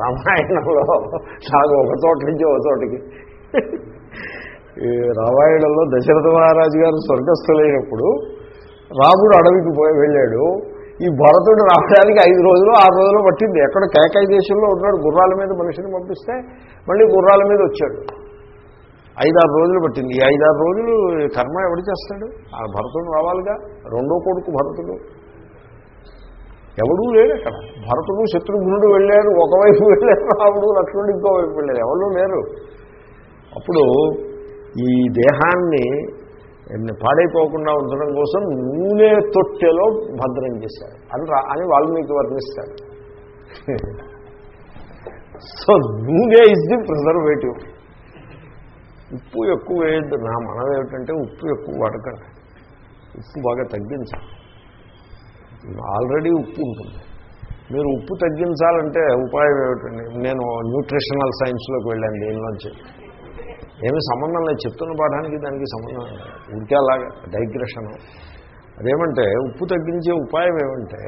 రామాయణంలో నాకు ఒక చోట నుంచి ఒక చోటికి. ఈ రామాయణంలో దశరథ మహారాజు గారు స్వర్గస్థులైనప్పుడు రాముడు అడవికి పోయి వెళ్ళాడు. ఈ భరతుడు రావడానికి ఐదు రోజులు ఆరు రోజులు పట్టింది. ఎక్కడ కేకాయ దేశంలో ఉన్నాడు గుర్రాల మీద మనిషిని పంపిస్తే మళ్ళీ గుర్రాల మీద వచ్చాడు. ఐదారు రోజులు పట్టింది. ఈ ఐదారు రోజులు కర్మ ఎవడు చేస్తాడు? ఆ భరతుడు రావాలిగా. రెండో కొడుకు భరతుడు. ఎవడూ లేడు అక్కడ. భరతుడు శత్రుఘ్నుడు వెళ్ళారు ఒకవైపు వెళ్ళారు రాముడు లక్ష్మణుడు ఇంకోవైపు వెళ్ళారు. ఎవరు లేరు. అప్పుడు ఈ దేహాన్ని పాడైపోకుండా ఉంచడం కోసం నూనె తొట్టెలో భద్రం చేశారు. అని రా అని వాల్మీకి వర్ణిస్తాడు. సో నూనె ఇస్ ది ప్రిజర్వేటివ్ ఉప్పు ఎక్కువ వేయద్దు. నా మనం ఏమిటంటే ఉప్పు ఎక్కువ వాడకండి ఉప్పు బాగా తగ్గించాలి. ఆల్రెడీ ఉప్పు ఉంటుంది. మీరు ఉప్పు తగ్గించాలంటే ఉపాయం ఏమిటండి? నేను న్యూట్రిషనల్ సైన్స్లోకి వెళ్ళాను దీనిలోంచి ఏమి సంబంధం లేదు. చెప్తున్న పాఠానికి దానికి సంబంధం లేదు. ఉడికే అలాగా అదేమంటే ఉప్పు తగ్గించే ఉపాయం ఏమంటే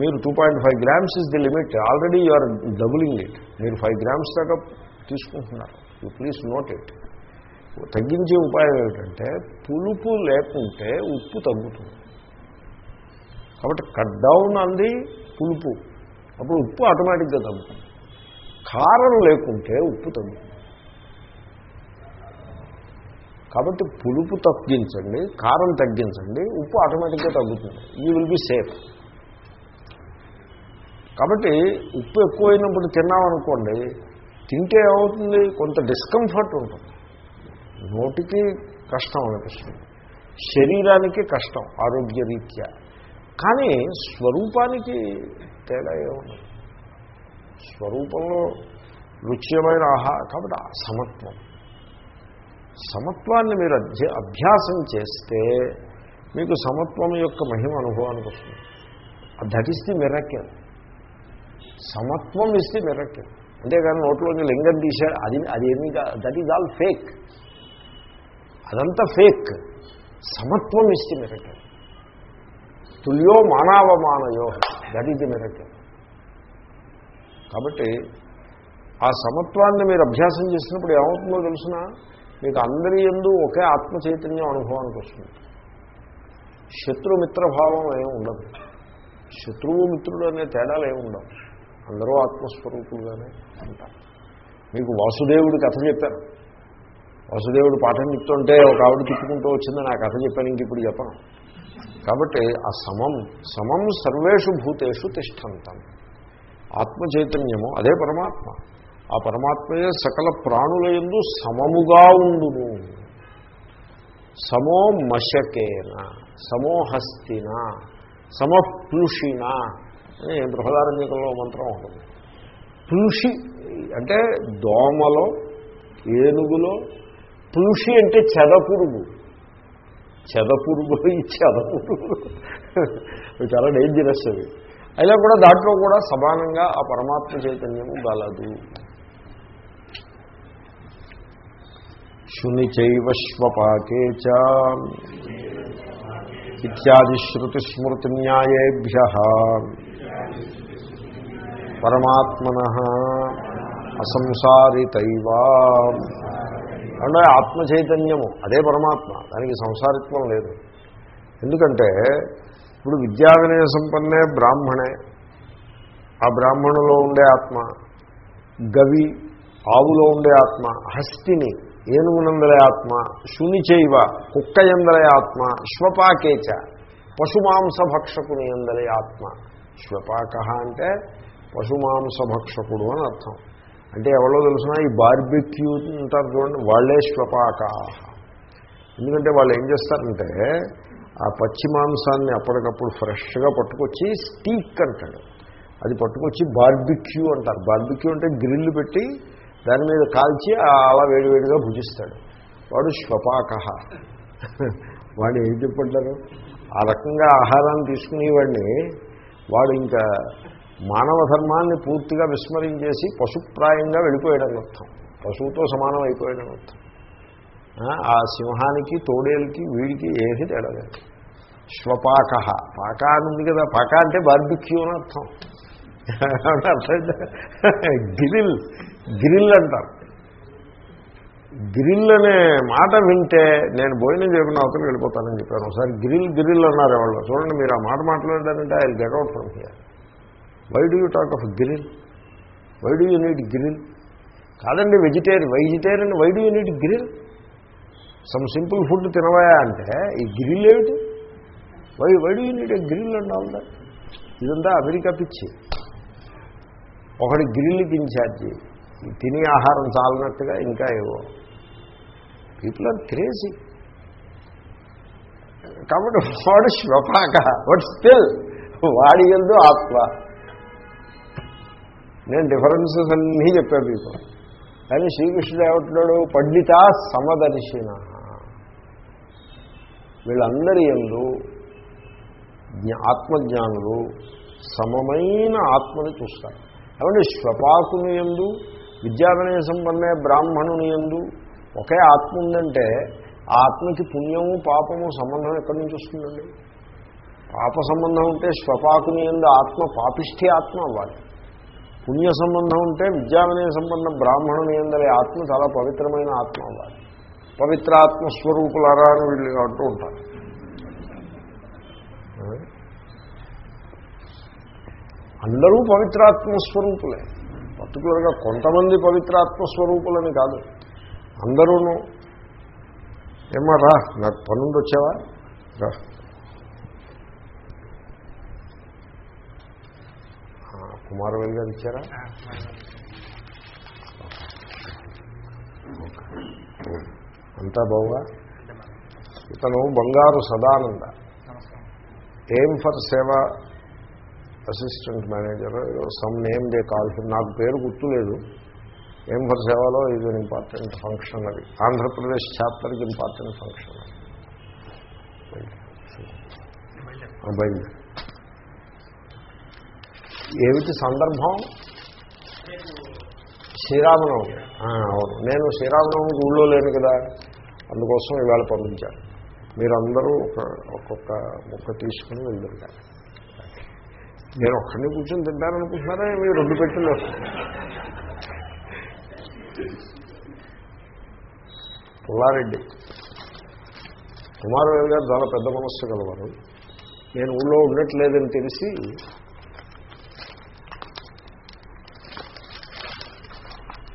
మీరు two point five grams is the limit already you're doubling it మీరు ఫైవ్ గ్రామ్స్ దాకా తీసుకుంటున్నారు. యూ ప్లీజ్ నోట్ ఇట్ తగ్గించే ఉపాయం ఏమిటంటే పులుపు లేకుంటే ఉప్పు తగ్గుతుంది. కాబట్టి కట్ డౌన్ అంది పులుపు. అప్పుడు ఉప్పు ఆటోమేటిక్గా తగ్గుతుంది. కారం లేకుంటే ఉప్పు తగ్గుతుంది. కాబట్టి పులుపు తగ్గించండి కారం తగ్గించండి ఉప్పు ఆటోమేటిక్గా తగ్గుతుంది. యూ విల్ బి సేఫ్ కాబట్టి ఉప్పు ఎక్కువైనప్పుడు తిన్నామనుకోండి తింటే ఏమవుతుంది? కొంత డిస్కంఫర్ట్ ఉంటుంది. నోటికి కష్టం అనిపిస్తుంది. శరీరానికి కష్టం ఆరోగ్యరీత్యా. కానీ స్వరూపానికి తేడా ఏముండదు స్వరూపంలో రుచ్యమైన ఆహా కాబట్టి సమత్వం. సమత్వాన్ని మీరు అధ్య అభ్యాసం చేస్తే మీకు సమత్వం యొక్క మహిమ అనుభవానికి వస్తుంది. దట్ ఈస్ ది మిరక్యం సమత్వం ఇస్ ది మిరక్యం అంతేగాని నోట్లోంచి లింగం తీశాడు అది అది ఏమీ దట్ ఈజ్ ఆల్ ఫేక్ అదంతా ఫేక్ సమత్వం ఇస్ ది మిరక్యం తుల్యో మానవమానయో. దట్ ఈజ్ ది కాబట్టి ఆ సమత్వాన్ని మీరు అభ్యాసం చేసినప్పుడు ఏమవుతుందో తెలిసిన? మీకు అందరి ఎందు ఒకే ఆత్మ చైతన్యం అనుభవానికి వస్తుంది. శత్రుమిత్రభావం ఏమి ఉండదు. శత్రువు మిత్రుడు అనే తేడాలు ఏమి ఉండవు. అందరూ ఆత్మస్వరూపులుగానే ఉంటారు. మీకు వాసుదేవుడి కథ చెప్పాను వాసుదేవుడు పాఠం చెప్తుంటే ఒక ఆవిడ తిప్పుకుంటూ వచ్చిందని ఆ కథ చెప్పాను ఇంక ఇప్పుడు చెప్పను. కాబట్టి ఆ సమం సమం సర్వేషు భూతేషు తిష్టంతం. ఆత్మచైతన్యము అదే పరమాత్మ. ఆ పరమాత్మయే సకల ప్రాణుల ఎందు సమముగా ఉండును. సమో మశకేన సమోహస్తిన సమప్లుషిన అని బృహదారంజకంలో మంత్రం ఉంటుంది. ప్లుషి అంటే దోమలో ఏనుగులో ప్లుషి అంటే చెదపురుగు. చెదపురుగులు ఈ చెదపురుగులు చాలా డేంజరస్ అవి అయినా కూడా దాంట్లో కూడా సమానంగా ఆ పరమాత్మ చైతన్యము గలదు. శుని చైవశ్వపాకే చ. ఇత్యాది శృతిస్మృతిన్యాయేభ్య పరమాత్మన అసంసారితైవా. అంటే ఆత్మ చైతన్యము అదే పరమాత్మ దానికి సంసారిత్వం లేదు. ఎందుకంటే ఇప్పుడు విద్యా వినయ సంపన్నే బ్రాహ్మణే. ఆ బ్రాహ్మణులో ఉండే ఆత్మ గవి ఆవులో ఉండే ఆత్మ హస్తిని ఏనుగునందలే ఆత్మ శుని చేయవ కుక్క ఎందలే ఆత్మ శ్వపాకేచ పశుమాంస భక్షకుని ఎందలే ఆత్మ. శ్వపాక అంటే పశుమాంస భక్షకుడు అని అర్థం. అంటే ఎవరో తెలిసిన ఈ బార్బిక్యూ ఉంటారు చూడండి వాళ్ళే శ్వపాక ఎందుకంటే వాళ్ళు ఏం చేస్తారంటే ఆ పచ్చి మాంసాన్ని అప్పటికప్పుడు ఫ్రెష్గా పట్టుకొచ్చి స్టీక్ అంటాడు. అది పట్టుకొచ్చి బార్బిక్యూ అంటారు. బార్బిక్యూ అంటే గ్రిల్ పెట్టి దాని మీద కాల్చి అలా వేడివేడిగా భుజిస్తాడు. వాడు శ్వపాక వాడు ఏం చెప్పంటారు? ఆ రకంగా ఆహారాన్ని తీసుకునేవాడిని. వాడు ఇంకా మానవ ధర్మాన్ని పూర్తిగా విస్మరించేసి పశుప్రాయంగా వెళ్ళిపోయాడని అర్థం. పశువుతో సమానం అయిపోయాడని అర్థం. ఆ సింహానికి తోడేలకి వీడికి ఏది తేడా లేదు. శ్వపాక. పాక అని ఉంది కదా పాక అంటే బార్బిక్యూ అని అర్థం. గ్రిల్ గ్రిల్ అంటారు. గ్రిల్ అనే మాట వింటే నేను భోజనం చేయకుండా అవతలకి వెళ్ళిపోతానని చెప్పాను. ఒకసారి గ్రిల్ గ్రిల్ అన్నారు వాళ్ళు చూడండి మీరు ఆ మాట మాట్లాడారంటే I get out from here why do you talk of grill why do you need grill కాదండి vegetarian vegetarian why do you need grill some simple food తినవయా అంటే ఈ గ్రిల్ ఏమిటి? Why why do you need a grill and all ఇదంతా America పిచ్చి. ఒకటి గ్రిల్కి incharge తినే ఆహారం చాలనట్టుగా ఇంకా ఏవో. పీపుల్ ఆర్ క్రేజీ కాబట్టి వాడు శ్వపాక బట్ స్టిల్ వాడి ఎందు ఆత్మ. నేను డిఫరెన్సెస్ అన్నీ చెప్పాను మీకు కానీ శ్రీకృష్ణుడు ఏమంటున్నాడు? పండిత సమదర్శిన. వీళ్ళందరి ఎందు ఆత్మజ్ఞానులు సమమైన ఆత్మని చూస్తారు. ఏమంటే శ్వపాకుని ఎందు విద్యావినయ సంపన్నే బ్రాహ్మణుని ఎందు ఒకే ఆత్మ ఉందంటే ఆ ఆత్మకి పుణ్యము పాపము సంబంధం ఎక్కడి నుంచి వస్తుందండి? పాప సంబంధం ఉంటే శ్వపాకుని ఎందు ఆత్మ పాపిష్ఠి ఆత్మ అవ్వాలి. పుణ్య సంబంధం ఉంటే విద్యావినయ సంబంధం. బ్రాహ్మణుని అందరి ఆత్మ చాలా పవిత్రమైన ఆత్మ అవ్వాలి. పవిత్రాత్మ స్వరూపులారా అని వీళ్ళు అంటూ ఉంటారు. అందరూ పవిత్రాత్మ స్వరూపులే. పర్టికులర్గా కొంతమంది పవిత్రాత్మ స్వరూపులని కాదు. అందరూను. ఏమా రా నాకు పనుండి వచ్చావా రా. కుమారవేల్ గారు ఇచ్చారా అంతా బావుగా ఇతను బంగారు Sadananda. Aim for seva? Assistant manager some name they call నాకు పేరు గుర్తులేదు. ఏం ఫర్ సేవలో? ఇది ఇంపార్టెంట్ ఫంక్షన్ అది. ఆంధ్రప్రదేశ్ చాప్టర్కి ఇంపార్టెంట్ ఫంక్షన్ అది. బయలు ఏమిటి సందర్భం? శ్రీరామనవమి. అవును. నేను శ్రీరామనవమి ఊళ్ళో లేను కదా. అందుకోసం ఇవాళ పంపించాను. మీరందరూ ఒక ఒక్కొక్క ముక్క తీసుకుని వెళ్తుంటారు నేను ఒక్కడిని కూర్చొని తింటాననుకుంటున్నారా? మీరు రెండు పెట్టిలో పుల్లారెడ్డి. కుమారవేలు గారు చాలా పెద్ద మనస్సు గలవారు. నేను ఊళ్ళో ఉండట్లేదని తెలిసి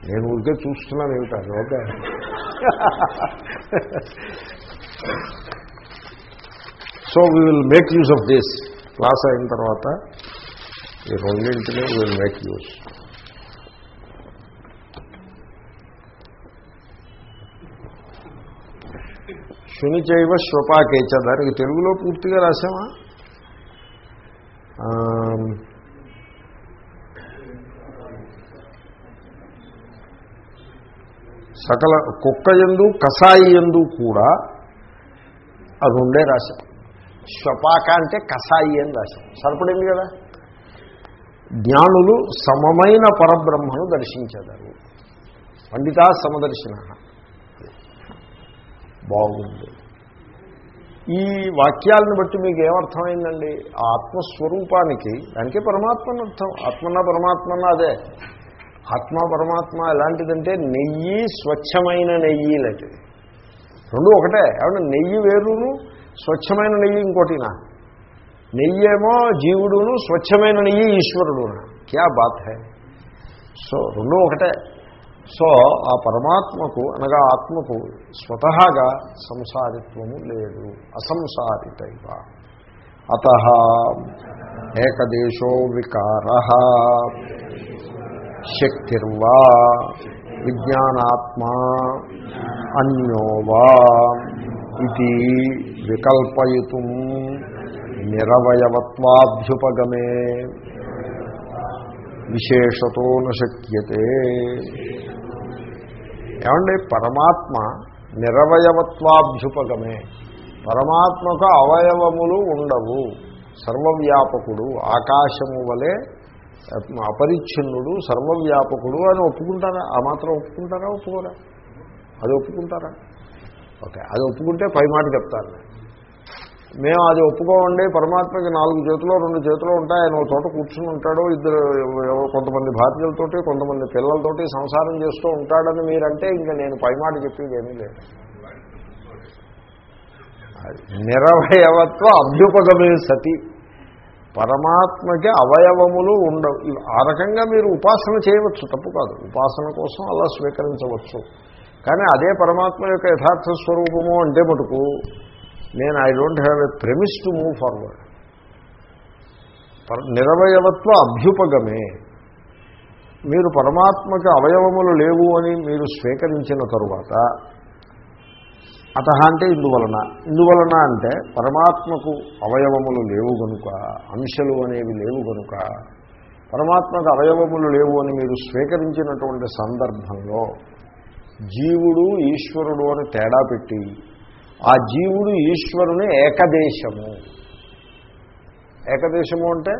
నేను ఊరికే చూస్తున్నాను ఏమిటాను okay. So we will make use of this class అయిన తర్వాత ఈ రెండింటినీ విల్ మేక్ యూజ్ శునిచైవ శ్వపాకేచ. దానికి తెలుగులో పూర్తిగా రాసామా సకల కుక్క ఎందు కసాయి ఎందు కూడా అది ఉండే రాశాం. శ్వపాక అంటే కసాయి అని రాశాం. సరిపడింది కదా? జ్ఞానులు సమమైన పరబ్రహ్మను దర్శించేదారు. పండితా సమదర్శన. బాగుంది. ఈ వాక్యాలను బట్టి మీకు ఏమర్థమైందండి ఆత్మస్వరూపానికి దానికే పరమాత్మని అర్థం ఆత్మన్నా పరమాత్మన్నా అదే. ఆత్మ పరమాత్మ ఎలాంటిదంటే నెయ్యి స్వచ్ఛమైన నెయ్యి లాంటిది. రెండు ఒకటే. ఏమన్నా నెయ్యి వేరును స్వచ్ఛమైన నెయ్యి ఇంకోటినా. నెయ్యి ఏమో జీవుడును స్వచ్ఛమైన నెయ్యి ఈశ్వరుడునా. క్యా బాత్ హై. సో రెండు ఒకటే. సో ఆ పరమాత్మకు అనగా ఆత్మకు స్వతహాగా సంసారిత్వము లేదు. అసంసారితైవ. అత ఏకదేశో వికార. శక్తిర్వా విజ్ఞానాత్మా అన్యోవా ఇది వికల్పయుతు నిరవయవత్వాభ్యుపగమే. విశేషతో నశక్యతే ఏమండి? పరమాత్మ నిరవయవత్వాభ్యుపగమే. పరమాత్మకు అవయవములు ఉండవు. సర్వవ్యాపకుడు ఆకాశము వలె అపరిచ్ఛిన్నుడు సర్వవ్యాపకుడు అని ఒప్పుకుంటారా? ఆ మాత్రం ఒప్పుకుంటారా? ఒప్పుకోరా? అది ఒప్పుకుంటారా? ఓకే అది ఒప్పుకుంటే పై మాట చెప్తాను. మేము అది ఒప్పుకోమండి. పరమాత్మకి నాలుగు చేతులు రెండు చేతులు ఉంటాయి. ఆయన చోట కూర్చుని ఉంటాడు. ఇద్దరు కొంతమంది భార్యలతోటి కొంతమంది పిల్లలతోటి సంసారం చేస్తూ ఉంటాడని మీరంటే ఇంకా నేను పైమాట చెప్పేది ఏమీ లేదు. నిరవయవత్వ అభ్యుపగమే సతి. పరమాత్మకి అవయవములు ఉండవు. ఆ రకంగా మీరు ఉపాసన చేయవచ్చు తప్పు కాదు. ఉపాసన కోసం అలా స్వీకరించవచ్చు. కానీ అదే పరమాత్మ యొక్క యథార్థ స్వరూపము అంటే మటుకు నేను I don't have a premise to move forward నిరవయవత్వ అభ్యుపగమే. మీరు పరమాత్మకి అవయవములు లేవు అని మీరు స్వీకరించిన తరువాత అత అంటే ఇందువలన. ఇందువలన అంటే పరమాత్మకు అవయవములు లేవు గనుక అంశలు అనేవి లేవు గనుక పరమాత్మకు అవయవములు లేవు అని మీరు స్వీకరించినటువంటి సందర్భంలో జీవుడు ఈశ్వరుడు అని తేడా పెట్టి ఆ జీవుడు ఈశ్వరుని ఏకదేశము. ఏకదేశము అంటే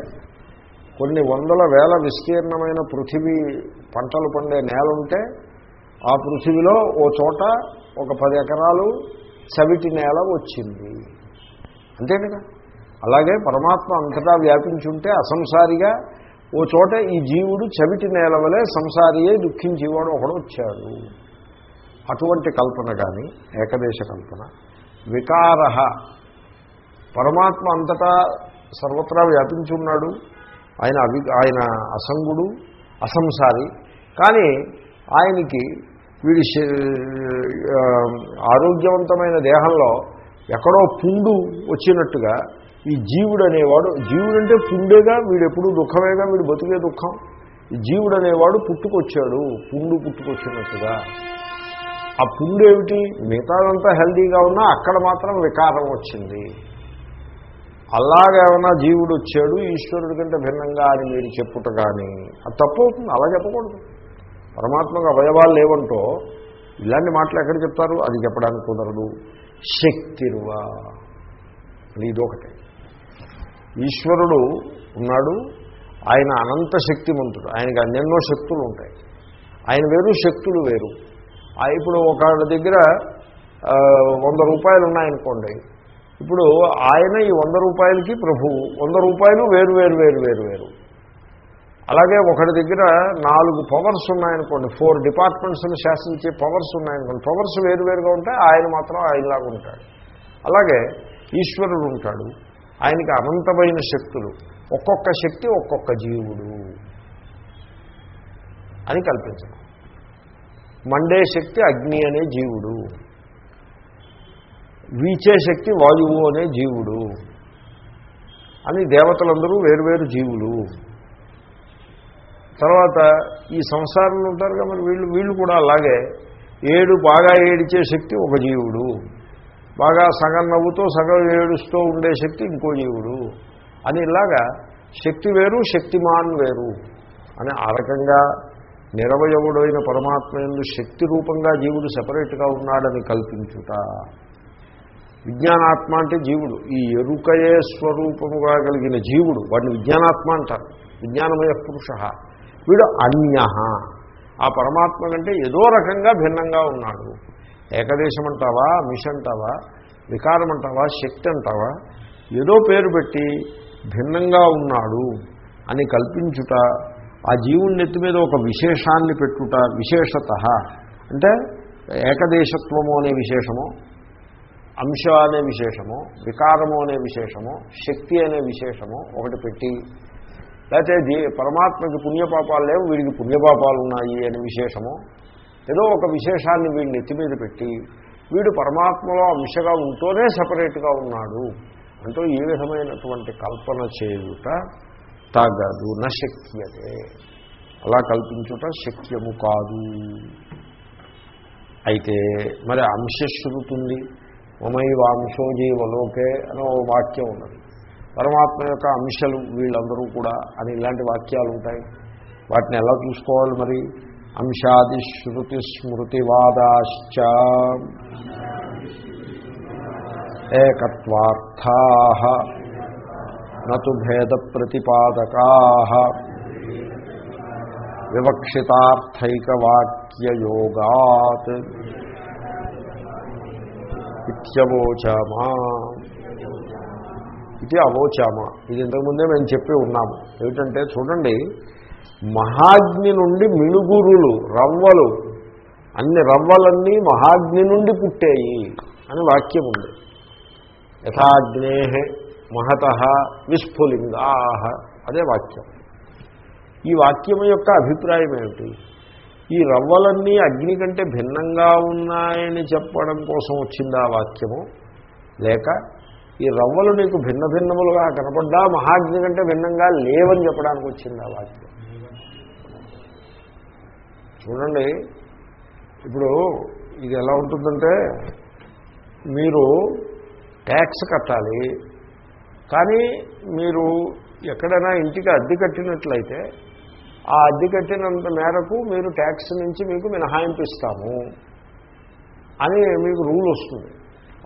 కొన్ని వందల వేల విస్తీర్ణమైన పృథివీ పంటలు పండే నేల ఉంటే ఆ పృథివిలో ఓ చోట ఒక పది ఎకరాలు చవిటి నేల వచ్చింది. అంతే కదా అలాగే పరమాత్మ అంతటా వ్యాపించుంటే అసంసారిగా ఓ చోట ఈ జీవుడు చవిటి నేల వలె సంసారియే దుఃఖించేవాడు ఒకడు వచ్చాడు. అటువంటి కల్పన కానీ ఏకదేశ కల్పన వికార పరమాత్మ అంతటా సర్వత్రా వ్యాపించి ఉన్నాడు ఆయన అవి ఆయన అసంగుడు అసంసారి. కానీ ఆయనకి వీడి ఆరోగ్యవంతమైన దేహంలో ఎక్కడో పుండు వచ్చినట్టుగా ఈ జీవుడు అనేవాడు జీవుడు అంటే పుండేగా వీడు ఎప్పుడు దుఃఖమేగా వీడు బతికే దుఃఖం. ఈ జీవుడు అనేవాడు పుట్టుకొచ్చాడు పుండు పుట్టుకొచ్చినట్టుగా. ఆ పుండు ఏమిటి మిగతాదంతా హెల్దీగా ఉన్నా అక్కడ మాత్రం వికారం వచ్చింది. అలాగేమన్నా జీవుడు వచ్చాడు ఈశ్వరుడి కంటే భిన్నంగా అని మీరు చెప్పుట కానీ అది తప్పు అవుతుంది అలా చెప్పకూడదు. పరమాత్మకు అవయవాలు లేవంటో ఇలాంటి మాటలు ఎక్కడ చెప్తారు? అది చెప్పడానికి కుదరదు. శక్తిరువా. ఇదొకటి. ఈశ్వరుడు ఉన్నాడు. ఆయన అనంత శక్తిమంతుడు. ఆయనకి అన్నెన్నో శక్తులు ఉంటాయి. ఆయన వేరు శక్తులు వేరు. ఇప్పుడు ఒక దగ్గర వంద రూపాయలు ఉన్నాయనుకోండి. ఇప్పుడు ఆయన ఈ వంద రూపాయలకి ప్రభువు. వంద రూపాయలు వేరు వేరు వేరు వేరు వేరు. అలాగే ఒకటి దగ్గర నాలుగు పవర్స్ ఉన్నాయనుకోండి. ఫోర్ డిపార్ట్మెంట్స్ని శాసించే పవర్స్ ఉన్నాయనుకోండి. పవర్స్ వేరువేరుగా ఉంటాయి ఆయన మాత్రం ఆయనలాగా ఉంటాడు. అలాగే ఈశ్వరుడు ఉంటాడు. ఆయనకి అనంతమైన శక్తులు. ఒక్కొక్క శక్తి ఒక్కొక్క జీవుడు అని కల్పించడం. మండే శక్తి అగ్ని అనే జీవుడు. వీచే శక్తి వాయువు అనే జీవుడు. అని దేవతలందరూ వేరువేరు జీవులు. తర్వాత ఈ సంసారంలో ఉంటారుగా మరి వీళ్ళు వీళ్ళు కూడా అలాగే. ఏడు బాగా ఏడిచే శక్తి ఒక జీవుడు. బాగా సగం నవ్వుతో సగం ఏడుస్తూ ఉండే శక్తి ఇంకో జీవుడు. అని ఇలాగా శక్తి వేరు శక్తిమాన్ వేరు. అని ఆ రకంగా నిరవయవుడైన పరమాత్మ ఎందు శక్తి రూపంగా జీవుడు సపరేట్గా ఉన్నాడని కల్పించుట. విజ్ఞానాత్మ అంటే జీవుడు. ఈ ఎరుకయే స్వరూపముగా కలిగిన జీవుడు. వాడిని విజ్ఞానాత్మ అంటారు. విజ్ఞానమయ పురుష. వీడు అన్య ఆ పరమాత్మ కంటే ఏదో రకంగా భిన్నంగా ఉన్నాడు. ఏకదేశం అంటావా మిష అంటావా వికారం అంటావా శక్తి అంటావా ఏదో పేరు పెట్టి భిన్నంగా ఉన్నాడు అని కల్పించుట ఆ జీవుని నెత్తి మీద ఒక విశేషాన్ని పెట్టుట విశేషత. అంటే ఏకదేశత్వము అనే విశేషము అంశ అనే విశేషము వికారము అనే విశేషము శక్తి అనే విశేషము ఒకటి పెట్టి లేకపోతే దీ పరమాత్మకి పుణ్యపాపాలు లేవు వీడికి పుణ్యపాపాలు ఉన్నాయి అని విశేషము. ఏదో ఒక విశేషాన్ని వీడిని నెత్తి మీద పెట్టి వీడు పరమాత్మలో అంశగా ఉంటూనే సపరేట్గా ఉన్నాడు. అంటూ ఈ విధమైనటువంటి కల్పన చేయుట తగదు నశక్యతే అలా కల్పించుట శక్యము కాదు. అయితే మరి అంశశ్రుతుంది మమైవ అంశో జీవలోకే అనే ఓ వాక్యం ఉన్నది. పరమాత్మ యొక్క అంశలు వీళ్ళందరూ కూడా అని ఇలాంటి వాక్యాలు ఉంటాయి. వాటిని ఎలా చూసుకోవాలి మరి? అంశాది శృతి స్మృతివాదాశ్చ ఏకత్వార్థా నతు భేద ప్రతిపాదకా వివక్షితార్థైకవాక్యయోగాత్ ఇత్యవోచమా ఇది అవోచామ ఇది ఇంతకుముందే మేము చెప్పి ఉన్నాము. ఏమిటంటే చూడండి మహాగ్ని నుండి మిణుగురులు రవ్వలు అన్ని రవ్వలన్నీ మహాగ్ని నుండి పుట్టాయి అని వాక్యం ఉంది. యథాగ్నే మహత విస్ఫులింగా అదే వాక్యం. ఈ వాక్యం యొక్క అభిప్రాయం ఏమిటి? ఈ రవ్వలన్నీ అగ్ని కంటే భిన్నంగా ఉన్నాయని చెప్పడం కోసం వచ్చిందా వాక్యము? లేక ఈ రవ్వలు నీకు భిన్న భిన్నములుగా కనపడ్డా మహాజ్ఞ కంటే భిన్నంగా లేవని చెప్పడానికి వచ్చిందా వాక్యం. చూడండి ఇప్పుడు ఇది ఎలా ఉంటుందంటే మీరు ట్యాక్స్ కట్టాలి కానీ మీరు ఎక్కడైనా ఇంటికి అద్దె కట్టినట్లయితే ఆ అద్దె కట్టినంత మేరకు మీరు ట్యాక్స్ నుంచి మీకు మినహాయింపు ఇస్తాము అని మీకు రూల్ వస్తుంది.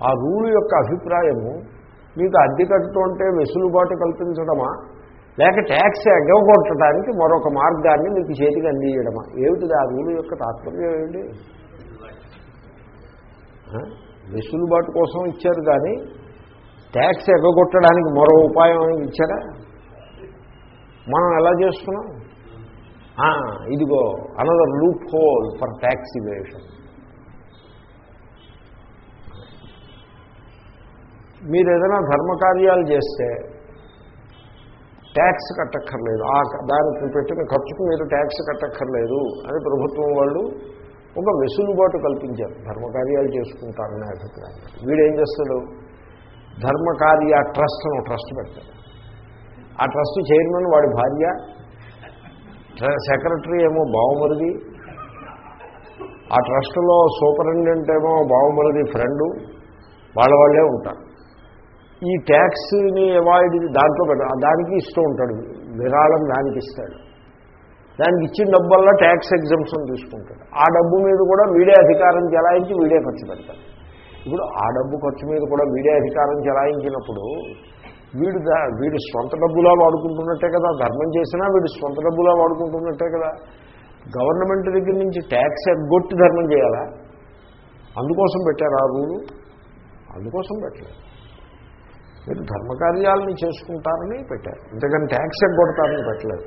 ఆ రూల్ యొక్క అభిప్రాయము మీకు అద్దె కట్టుతుంటే వెసులుబాటు కల్పించడమా? లేక ట్యాక్స్ ఎగ్గగొట్టడానికి మరొక మార్గాన్ని మీకు చేతికి అందియడమా ఏమిటిది ఆ రూల్ యొక్క తాత్పర్యం ఏమిటి? వెసులుబాటు కోసం ఇచ్చారు కానీ ట్యాక్స్ ఎగ్గొట్టడానికి మరో ఉపాయం ఇచ్చారా? మనం ఎలా చేస్తున్నాం ఇదిగో another loophole for tax evasion మీరు ఏదైనా ధర్మకార్యాలు చేస్తే ట్యాక్స్ కట్టక్కర్లేదు. ఆ దానికి పెట్టిన ఖర్చుకు మీరు ట్యాక్స్ కట్టక్కర్లేదు అని ప్రభుత్వం వాళ్ళు ఒక వెసులుబాటు కల్పించారు. ధర్మకార్యాలు చేసుకుంటారనే అభిప్రాయం. వీడేం చేస్తాడు? ధర్మకార్య ట్రస్ట్ అని ట్రస్ట్ పెడతాడు. ఆ ట్రస్ట్ చైర్మన్ వాడి భార్య సెక్రటరీ ఏమో బావమరిది ఆ ట్రస్ట్లో సూపరింటెండెంట్ ఏమో బావమరిది ఫ్రెండు వాళ్ళ వాళ్ళే ఉంటారు. ఈ ట్యాక్స్ని అవాయిడ్ దాంట్లో పెట్ట దానికి ఇస్తూ ఉంటాడు విరాళం దానికి ఇస్తాడు. దానికి ఇచ్చిన డబ్బుల్లో ట్యాక్స్ ఎగ్జామ్షన్ తీసుకుంటాడు. ఆ డబ్బు మీద కూడా వీడే అధికారం చెలాయించి వీడే ఖర్చు పెడతాడు. ఇప్పుడు ఆ డబ్బు ఖర్చు మీద కూడా వీడే అధికారం చెలాయించినప్పుడు వీడు వీడు సొంత డబ్బులా వాడుకుంటున్నట్టే కదా ధర్మం చేసినా వీడు సొంత డబ్బులా వాడుకుంటున్నట్టే కదా. గవర్నమెంట్ దగ్గర నుంచి ట్యాక్స్ ఎగ్గొట్టి ధర్మం చేయాలా? అందుకోసం పెట్టారు ఆ రూలు? అందుకోసం పెట్టలేదు. మీరు ధర్మకార్యాలని చేసుకుంటారని పెట్టారు. ఇంతకని ట్యాక్స్ ఎగ్గొడతారని పెట్టలేదు.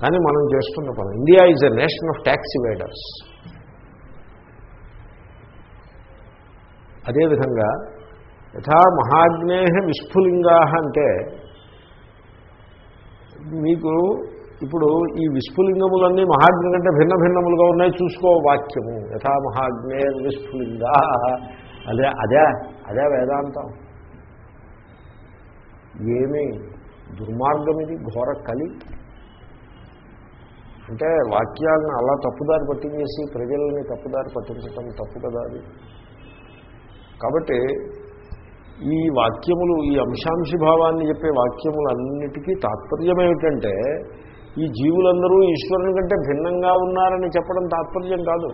కానీ మనం చేస్తున్న పని India is a nation of tax evaders అదేవిధంగా యథా మహాగ్నే విస్ఫులింగా అంటే మీకు ఇప్పుడు ఈ విస్ఫులింగములన్నీ మహాగ్ని కంటే భిన్న భిన్నములుగా ఉన్నాయి చూసుకో వాక్యము. యథా మహాగ్నే విస్ఫులింగా. అదే అదే అదే వేదాంతం. ఏమీ దుర్మార్గం ఇది ఘోర కలి. అంటే వాక్యాలను అలా తప్పుదారి పట్టించేసి ప్రజల్ని తప్పుదారి పట్టించటం తప్పు కదా అది. కాబట్టి ఈ వాక్యములు ఈ అంశాంశి భావాన్ని చెప్పే వాక్యములన్నిటికీ తాత్పర్యం ఏమిటంటే ఈ జీవులందరూ ఈశ్వరుని కంటే భిన్నంగా ఉన్నారని చెప్పడం తాత్పర్యం కాదు.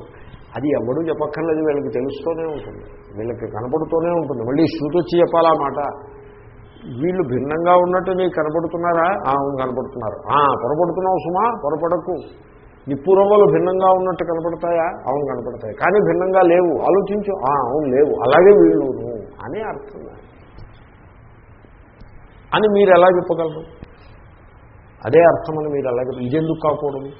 అది ఎవడూ చెప్పక్కర్లేదు వీళ్ళకి తెలుస్తూనే ఉంటుంది. వీళ్ళకి కనపడుతూనే ఉంటుంది. మళ్ళీ శృతి వచ్చి చెప్పాలా మాట? వీళ్ళు భిన్నంగా ఉన్నట్టు నీకు కనపడుతున్నారా? అవును కనపడుతున్నారు. పొరపడుతున్నావు సుమా? పొరపడకు. నిప్పు రవ్వలు భిన్నంగా ఉన్నట్టు కనపడతాయా? అవును కనపడతాయి. కానీ భిన్నంగా లేవు. ఆలోచించు. అవును లేవు. అలాగే వీళ్ళును అని అర్థం అని మీరు ఎలా చెప్పగలరు? అదే అర్థమని మీరు ఎలా చెప్ప ఇదెందుకు కాకూడదు?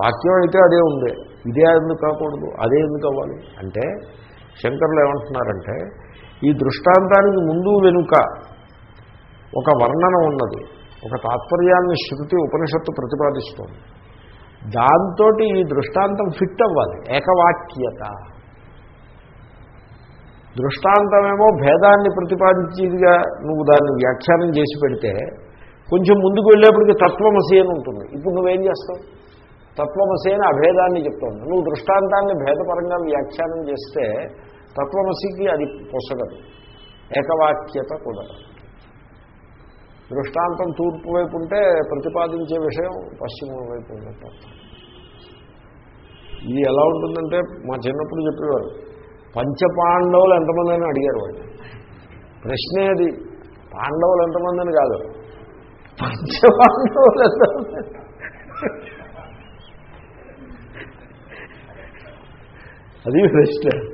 వాక్యం అయితే అదే ఉంది. ఇదే ఎందుకు కాకూడదు? అదే ఎందుకు అవ్వాలి? అంటే శంకర్లు ఏమంటున్నారంటే ఈ దృష్టాంతానికి ముందు వెనుక ఒక వర్ణన ఉన్నది ఒక తాత్పర్యాన్ని శృతి ఉపనిషత్తు ప్రతిపాదిస్తోంది. దాంతో ఈ దృష్టాంతం ఫిట్ అవ్వాలి ఏకవాక్యత. దృష్టాంతమేమో భేదాన్ని ప్రతిపాదించేదిగా నువ్వు దాన్ని వ్యాఖ్యానం చేసి పెడితే కొంచెం ముందుకు వెళ్ళేప్పటికి తత్వమసి అని ఉంటుంది. ఇప్పుడు నువ్వేం చేస్తావు? తత్వమసి అని అభేదాన్ని చెప్తోంది. నువ్వు దృష్టాంతాన్ని భేదపరంగా వ్యాఖ్యానం చేస్తే తత్వమసికి అది పొసగదు. ఏకవాక్యత కుదరదు దృష్టాంతం తూర్పు వైపు ఉంటే ప్రతిపాదించే విషయం పశ్చిమ వైపు ఉన్నట్టు ఇది ఎలా ఉంటుందంటే మా చిన్నప్పుడు చెప్పేవారు పంచపాండవులు ఎంతమంది అని అడిగారు వాళ్ళు. ప్రశ్నే అది పాండవులు ఎంతమంది అని కాదు. పంచపాండవులు ఎంతమంది? అది ప్రశ్న.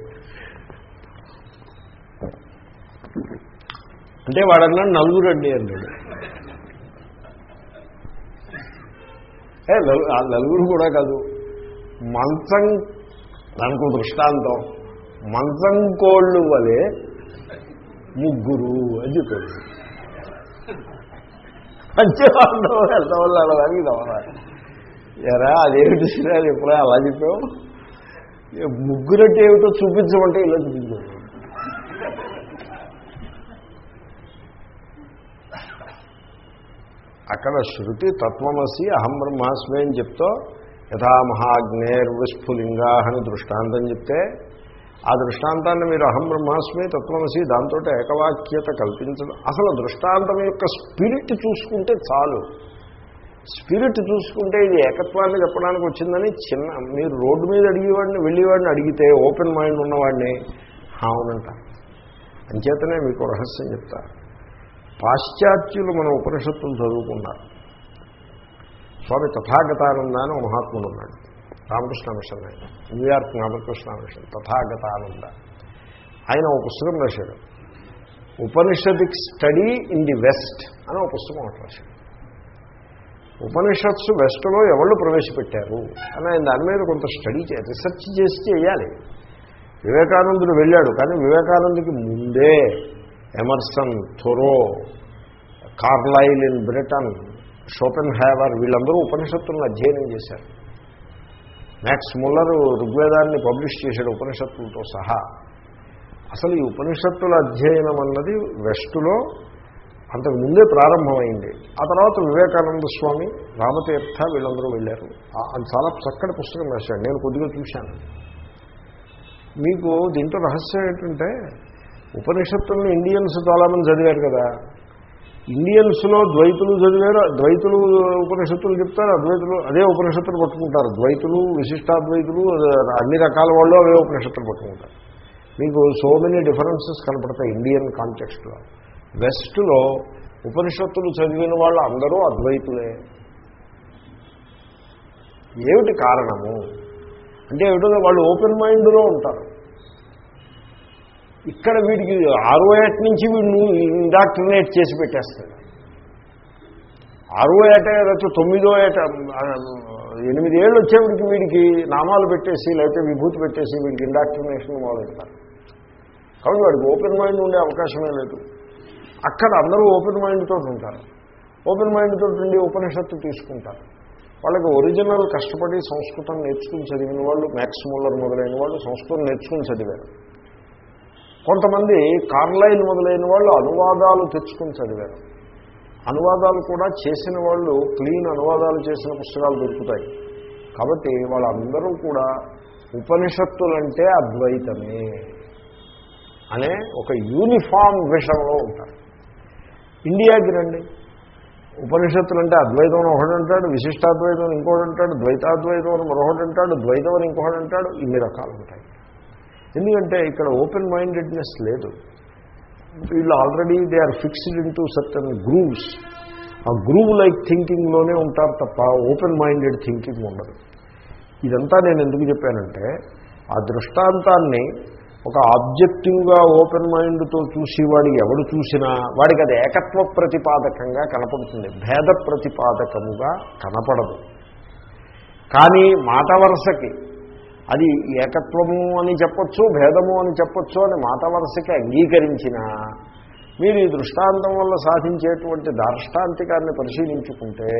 అంటే వాడన్నాడు నలుగురు అండి అన్నాడు. ఏ నలు- ఆ నలుగురు కూడా కాదు. మంచం దానికి దృష్టాంతం. మంచం కోళ్ళు వలె ముగ్గురు అని చెప్పాడు. అంతే వాళ్ళు వెళ్తాం తవ్వాలి ఎరా అదేమిటి శ్రీరాజు ఎప్పుడో అలా చెప్పావు? ముగ్గురంటే ఏమిటో చూపించమంటే ఇలా చూపించాడు అక్కడ శృతి తత్వమసి అహం బ్రహ్మాస్మి అని చెప్తో యథా మహాగ్నేర్విస్ఫులింగా అని దృష్టాంతం చెప్తే ఆ దృష్టాంతాన్ని మీరు అహం బ్రహ్మాస్మి తత్వమసి దాంతో ఏకవాక్యత కల్పించడం. అసలు దృష్టాంతం యొక్క స్పిరిట్ చూసుకుంటే చాలు. స్పిరిట్ చూసుకుంటే ఇది ఏకత్వాన్ని చెప్పడానికి వచ్చిందని చిన్న మీరు రోడ్డు మీద అడిగేవాడిని వెళ్ళేవాడిని అడిగితే ఓపెన్ మైండ్ ఉన్నవాడిని అవునంట అంచేతనే మీకు రహస్యం చెప్తారు. పాశ్చాత్యులు మన ఉపనిషత్తులు చదువుకున్నారు. స్వామి తథాగతానంద అని మహాత్ముడు ఉన్నాడు. రామకృష్ణ మిషన్ ఆయన. New York Ramakrishna Mission. Tathagatananda. ఆయన ఒక పుస్తకం రాశాడు. Upanishadic study in the West అని ఒక పుస్తకం ఒకటి రాశాడు. ఉపనిషత్సు వెస్ట్లో ఎవళ్ళు ప్రవేశపెట్టారు అని ఆయన దాని మీద కొంత స్టడీ చే రీసెర్చ్ చేసి చేయాలి. వివేకానందుడు వెళ్ళాడు కానీ వివేకానందుకి ముందే Emerson Thoreau Carlyle in Britain Schopenhauer వీళ్ళందరూ ఉపనిషత్తులను అధ్యయనం చేశారు. మ్యాక్స్ ముల్లర్ ఋగ్వేదాన్ని పబ్లిష్ చేశాడు ఉపనిషత్తులతో సహా. అసలు ఈ ఉపనిషత్తుల అధ్యయనం అన్నది వెస్టులో అంతకు ముందే ప్రారంభమైంది. ఆ తర్వాత వివేకానంద స్వామి రామతీర్థ వీళ్ళందరూ వెళ్ళారు. అది చాలా చక్కటి పుస్తకం రాశాడు. నేను కొద్దిగా చూశాను. మీకు దీంట్లో రహస్యం ఏంటంటే ఉపనిషత్తులను ఇండియన్స్ చాలామంది చదివారు కదా. ఇండియన్స్లో ద్వైతులు చదివారు ద్వైతులు ఉపనిషత్తులు చెప్తారు అద్వైతులు అదే ఉపనిషత్తులు పట్టుకుంటారు. ద్వైతులు విశిష్టాద్వైతులు అన్ని రకాల వాళ్ళు అవే ఉపనిషత్తులు పట్టుకుంటారు. మీకు సో మెనీ డిఫరెన్సెస్ కనపడతాయి ఇండియన్ కాంటెక్స్ట్లో వెస్ట్లో ఉపనిషత్తులు చదివిన వాళ్ళు అందరూ అద్వైతులే. ఏమిటి కారణము? అంటే ఏమిటో వాళ్ళు ఓపెన్ మైండ్లో ఉంటారు. ఇక్కడ వీడికి ఆరో ఏట నుంచి వీడిని ఇండాక్ట్రినేట్ చేసి పెట్టేస్తాడు. ఆరో ఏట లేకపోతే తొమ్మిదో ఏట ఎనిమిది ఏళ్ళు వచ్చేవాడికి వీడికి నామాలు పెట్టేసి లేకపోతే విభూతి పెట్టేసి వీడికి ఇండాక్ట్రినేషన్ మొదలెడతారు కాబట్టి వాడికి ఓపెన్ మైండ్ ఉండే అవకాశమే లేదు. అక్కడ అందరూ ఓపెన్ మైండ్ తోటి ఉంటారు. ఓపెన్ మైండ్ తోటి ఉండి ఉపనిషత్తు తీసుకుంటారు. వాళ్ళకి ఒరిజినల్ కష్టపడి సంస్కృతం నేర్చుకుని చదివిన వాళ్ళు మ్యాక్స్ మూలర్ మొదలైన వాళ్ళు సంస్కృతం నేర్చుకుని చదివారు. కొంతమంది కార్లైన్ మొదలైన వాళ్ళు అనువాదాలు తెచ్చుకుని చదివారు. అనువాదాలు కూడా చేసిన వాళ్ళు క్లీన్ అనువాదాలు చేసిన పుస్తకాలు దొరుకుతాయి. కాబట్టి వాళ్ళందరూ కూడా ఉపనిషత్తులంటే అద్వైతమే అనే ఒక యూనిఫామ్ విషయంలో ఉంటారు. ఇండియాకి రండి. ఉపనిషత్తులు అంటే అద్వైతం అని ఒకడు అంటాడు విశిష్టాద్వైతం ఇంకోటి అంటాడు ద్వైతాద్వైతం అని మరొకటి అంటాడు ద్వైతం అని ఇంకొకటి అంటాడు ఇన్ని రకాలు ఉంటాయి. ఎందుకంటే ఇక్కడ ఓపెన్ మైండెడ్నెస్ లేదు. వీళ్ళు already they are fixed into certain grooves ఆ గ్రూవ్ లైక్ థింకింగ్లోనే ఉంటారు తప్ప ఓపెన్ మైండెడ్ థింకింగ్ ఉండదు. ఇదంతా నేను ఎందుకు చెప్పానంటే ఆ దృష్టాంతాన్ని ఒక ఆబ్జెక్టివ్గా ఓపెన్ మైండ్తో చూసేవాడు ఎవడు చూసినా వాడికి అది ఏకత్వ ప్రతిపాదకంగా కనపడుతుంది. భేద ప్రతిపాదకముగా కనపడదు. కానీ మాట వరుసకి అది ఏకత్వము అని చెప్పొచ్చు భేదము అని చెప్పొచ్చు అని మాట వరుసకి అంగీకరించిన మీరు ఈ దృష్టాంతం వల్ల సాధించేటువంటి దార్ష్టాంతికాన్ని పరిశీలించుకుంటే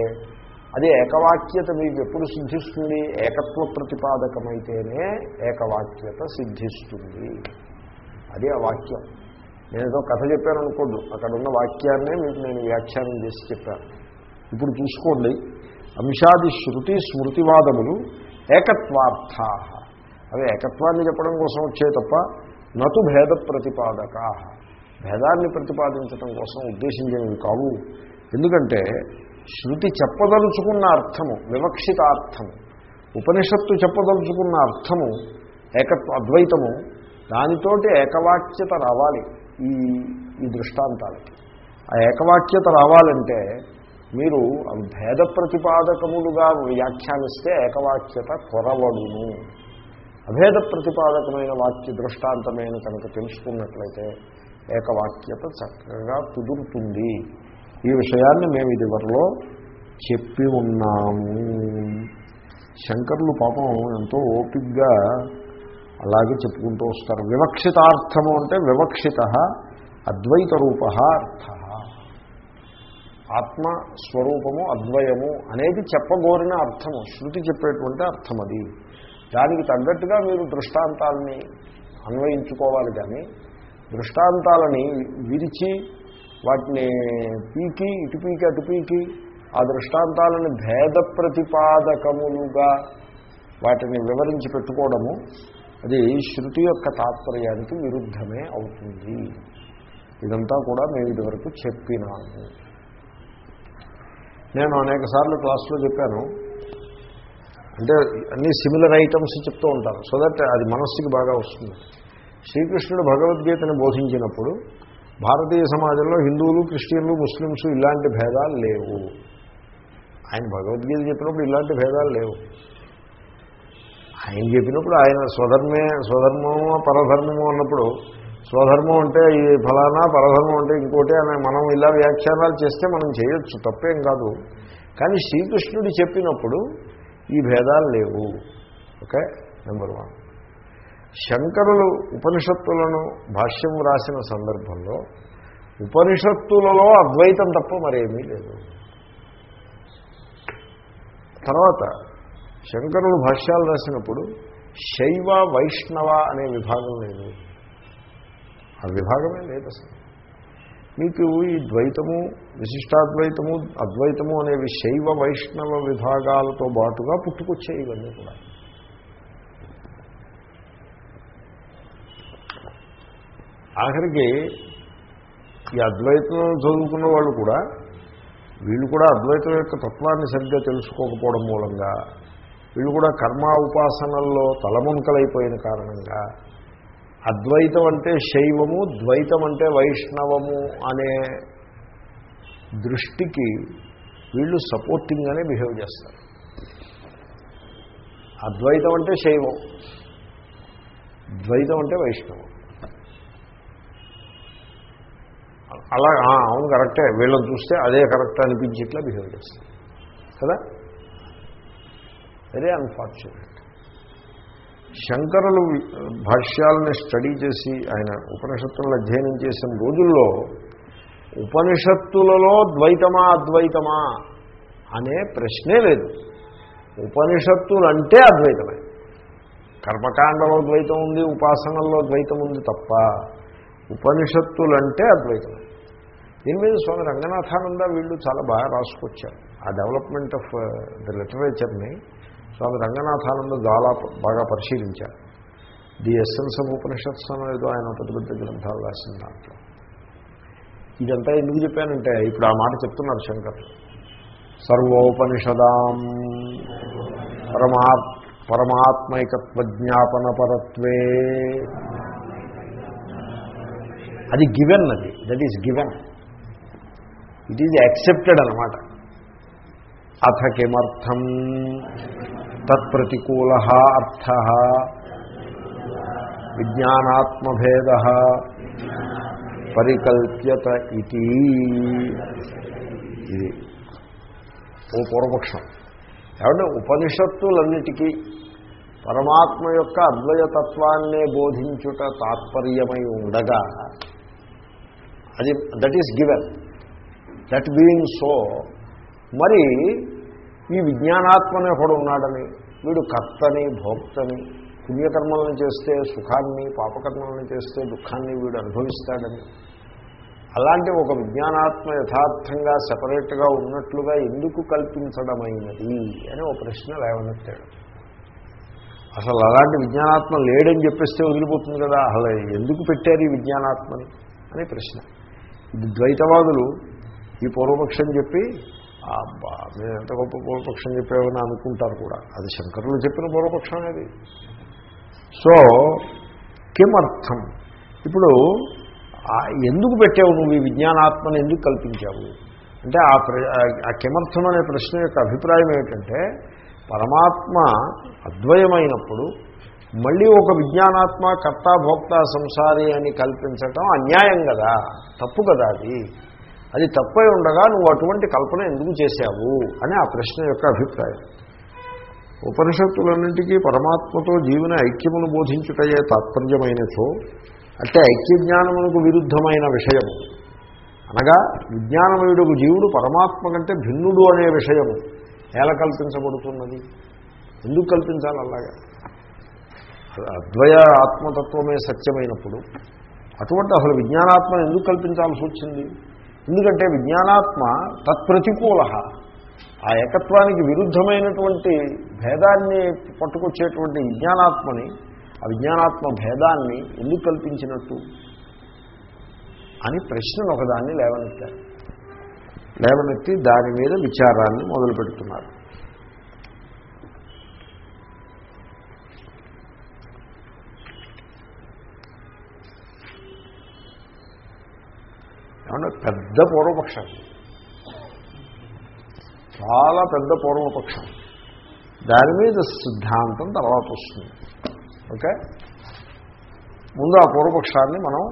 అది ఏకవాక్యత మీకు ఎప్పుడు సిద్ధిస్తుంది? ఏకత్వ ప్రతిపాదకమైతేనే ఏకవాక్యత సిద్ధిస్తుంది. అది ఆ వాక్యం. నేను ఏదో కథ చెప్పాను అనుకోద్దు అక్కడ ఉన్న వాక్యాన్నే మీకు నేను వ్యాఖ్యానం చేసి చెప్పాను. ఇప్పుడు చూసుకోండి అంశాది శృతి స్మృతివాదములు ఏకత్వార్థ అవి ఏకత్వాన్ని చెప్పడం కోసం వచ్చే తప్ప నటు భేద ప్రతిపాదక. భేదాన్ని ప్రతిపాదించడం కోసం ఉద్దేశించినవి కావు. ఎందుకంటే శృతి చెప్పదలుచుకున్న అర్థము వివక్షితార్థము ఉపనిషత్తు చెప్పదలుచుకున్న అర్థము ఏకత్వ అద్వైతము దానితోటి ఏకవాక్యత రావాలి ఈ ఈ దృష్టాంతాలకి. ఆ ఏకవాక్యత రావాలంటే మీరు అవి భేద ప్రతిపాదకములుగా వ్యాఖ్యానిస్తే ఏకవాక్యత కొరవడును. అభేద ప్రతిపాదకమైన వాక్య దృష్టాంతమైన కనుక తెలుసుకున్నట్లయితే ఏకవాక్యత చక్కగా కుదురుతుంది. ఈ విషయాన్ని మేము ఇదివరలో చెప్పి ఉన్నాము. శంకరులు పాపం ఎంతో ఓపిగ్గా అలాగే చెప్పుకుంటూ వస్తారు. వివక్షితార్థము అంటే వివక్షిత అద్వైత రూప అర్థ. ఆత్మ స్వరూపము అద్వయము అనేది చెప్పగోరిన అర్థము శృతి చెప్పేటువంటి అర్థం అది దానికి తగ్గట్టుగా మీరు దృష్టాంతాలని అన్వయించుకోవాలి కానీ దృష్టాంతాలని విరిచి వాటిని పీకి ఇటు పీకి అటు పీకి ఆ దృష్టాంతాలను భేద ప్రతిపాదకములుగా వాటిని వివరించి పెట్టుకోవడము అది శృతి యొక్క తాత్పర్యానికి విరుద్ధమే అవుతుంది. ఇదంతా కూడా మేము ఇదివరకు చెప్పినాము నేను అనేకసార్లు క్లాసులో క్లాస్లో చెప్పాను అంటే అన్ని సిమిలర్ ఐటమ్స్ చెప్తూ ఉంటారు. సో దట్ అది మనస్సుకి బాగా వస్తుంది. శ్రీకృష్ణుడు భగవద్గీతను బోధించినప్పుడు భారతీయ సమాజంలో హిందువులు క్రిస్టియన్లు ముస్లిమ్స్ ఇలాంటి భేదాలు లేవు. ఆయన భగవద్గీత చెప్పినప్పుడు ఇలాంటి భేదాలు లేవు. ఆయన చెప్పినప్పుడు ఆయన స్వధర్మే స్వధర్మము పరధర్మము అన్నప్పుడు స్వధర్మం అంటే ఈ ఫలానా పరధర్మం అంటే ఇంకోటి అని మనం ఇలా వ్యాఖ్యానాలు చేస్తే మనం చేయొచ్చు తప్పేం కాదు. కానీ శ్రీకృష్ణుడు చెప్పినప్పుడు ఈ భేదాలు లేవు. ఓకే? నెంబర్ వన్ శంకరులు ఉపనిషత్తులను భాష్యం రాసిన సందర్భంలో ఉపనిషత్తులలో అద్వైతం తప్ప మరేమీ లేదు. తర్వాత శంకరులు భాష్యాలు రాసినప్పుడు శైవ వైష్ణవ అనే విభాగం లేదు. ఆ విభాగమే లేదు అసలు. మీకు ఈ ద్వైతము విశిష్టాద్వైతము అద్వైతము అనేవి శైవ వైష్ణవ విభాగాలతో బాటుగా పుట్టుకొచ్చాయి ఇవన్నీ కూడా. ఆఖరికి ఈ అద్వైతం చదువుకున్న వాళ్ళు కూడా వీళ్ళు కూడా అద్వైతం యొక్క తత్వాన్ని సరిగ్గా తెలుసుకోకపోవడం మూలంగా వీళ్ళు కూడా కర్మ ఉపాసనల్లో తలమునకలైపోయిన కారణంగా అద్వైతం అంటే శైవము ద్వైతం అంటే వైష్ణవము అనే దృష్టికి వీళ్ళు సపోర్టింగ్గానే బిహేవ్ చేస్తారు. అద్వైతం అంటే శైవం ద్వైతం అంటే వైష్ణవం. అలా అవును కరెక్టే. వీళ్ళని చూస్తే అదే కరెక్ట్ అనిపించి ఇట్లా బిహేవ్ చేస్తారు. కదా? వెరీ అన్ఫార్చునేట్ శంకరులు భాష్యాలని స్టడీ చేసి ఆయన ఉపనిషత్తులను అధ్యయనం చేసిన రోజుల్లో ఉపనిషత్తులలో ద్వైతమా అద్వైతమా అనే ప్రశ్నే లేదు. ఉపనిషత్తులంటే అద్వైతమే. కర్మకాండలో ద్వైతం ఉంది ఉపాసనల్లో ద్వైతం ఉంది తప్ప ఉపనిషత్తులంటే అద్వైతమే. దీని మీద స్వామి రంగనాథానంద వీళ్ళు చాలా బాగా రాసుకొచ్చారు. ఆ డెవలప్మెంట్ ఆఫ్ ద లిటరేచర్ని స్వామి రంగనాథానంద చాలా బాగా పరిశీలించారు ది ఎస్సెన్స్ ఆఫ్ ఉపనిషత్స్ అనేది ఆయన పెద్ద పెద్ద గ్రంథాలు రాసిన దాంట్లో. ఇదంతా ఎందుకు చెప్పానంటే ఇప్పుడు ఆ మాట చెప్తున్నారు శంకర్. సర్వోపనిషదాం పరమా పరమాత్మైకత్వ జ్ఞాపన పరత్వే అది గివెన్ అది. That is given it is accepted అనమాట అథ కిమర్థం? తత్ప్రతికూల అర్థ. విజ్ఞానాత్మభేద. పరికల్ప్యత ఇది ఇది ఓ పూర్వపక్షం. ఏమంటే ఉపనిషత్తులన్నిటికీ పరమాత్మ యొక్క అద్వయతత్వాన్నే బోధించుట తాత్పర్యమై ఉండగా అది that is given that being so మరి ఈ విజ్ఞానాత్మనే ఒకడు ఉన్నాడని వీడు కర్తని భోక్తని పుణ్యకర్మలను చేస్తే సుఖాన్ని పాపకర్మలను చేస్తే దుఃఖాన్ని వీడు అనుభవిస్తాడని. అలాంటి ఒక విజ్ఞానాత్మ యథార్థంగా సెపరేట్గా ఉన్నట్లుగా ఎందుకు కల్పించడమైనది అని ఒక ప్రశ్న లేవనెత్తాడు. అసలు అలాంటి విజ్ఞానాత్మ లేడని చెప్పేస్తే వదిలిపోతుంది కదా అసలు ఎందుకు పెట్టారు ఈ విజ్ఞానాత్మని అనే ప్రశ్న. ఇది ద్వైతవాదులు ఈ పూర్వపక్షం చెప్పి అబ్బా మేము ఎంత గొప్ప పూర్వపక్షం చెప్పామని అనుకుంటారు కూడా. అది శంకరులు చెప్పిన పూర్వపక్షం అనేది సో కిమర్థం. ఇప్పుడు ఎందుకు పెట్టావు నువ్వు ఈ విజ్ఞానాత్మని ఎందుకు కల్పించావు? అంటే ఆ ప్ర ఆ కిమర్థం అనే ప్రశ్న యొక్క అభిప్రాయం ఏమిటంటే పరమాత్మ అద్వయమైనప్పుడు మళ్ళీ ఒక విజ్ఞానాత్మ కర్త భోక్త సంసారి అని కల్పించటం అన్యాయం కదా. తప్పు కదా అది. అది తప్పై ఉండగా నువ్వు అటువంటి కల్పన ఎందుకు చేశావు అని ఆ ప్రశ్న యొక్క అభిప్రాయం. ఉపనిషత్తులన్నింటికీ పరమాత్మతో జీవన ఐక్యమును బోధించుటయే తాత్పర్యమైనచో అంటే ఐక్య జ్ఞానమునకు విరుద్ధమైన విషయము. అనగా విజ్ఞానమయుడుకు జీవుడు పరమాత్మ కంటే భిన్నుడు అనే విషయము. ఎలా కల్పించబడుతున్నది? ఎందుకు కల్పించాలి అలాగా? అద్వయ ఆత్మతత్వమే సత్యమైనప్పుడు. అటువంటి అసలు విజ్ఞానాత్మను ఎందుకు కల్పించాల్సి వచ్చింది? ఎందుకంటే విజ్ఞానాత్మ తత్ప్రతికూల. ఆ ఏకత్వానికి విరుద్ధమైనటువంటి భేదాన్ని పట్టుకొచ్చేటువంటి విజ్ఞానాత్మని ఆ విజ్ఞానాత్మ భేదాన్ని ఎందుకు కల్పించినట్టు అని ప్రశ్నను ఒకదాన్ని లేవనెత్తారు. లేవనెత్తి దాని మీద విచారాన్ని మొదలు పెడుతున్నారు ఏమన్నా పెద్ద పూర్వపక్షం. చాలా పెద్ద పూర్వపక్షం. దాని మీద సిద్ధాంతం తర్వాత వస్తుంది. ఓకే? ముందు ఆ పూర్వపక్షాన్ని మనం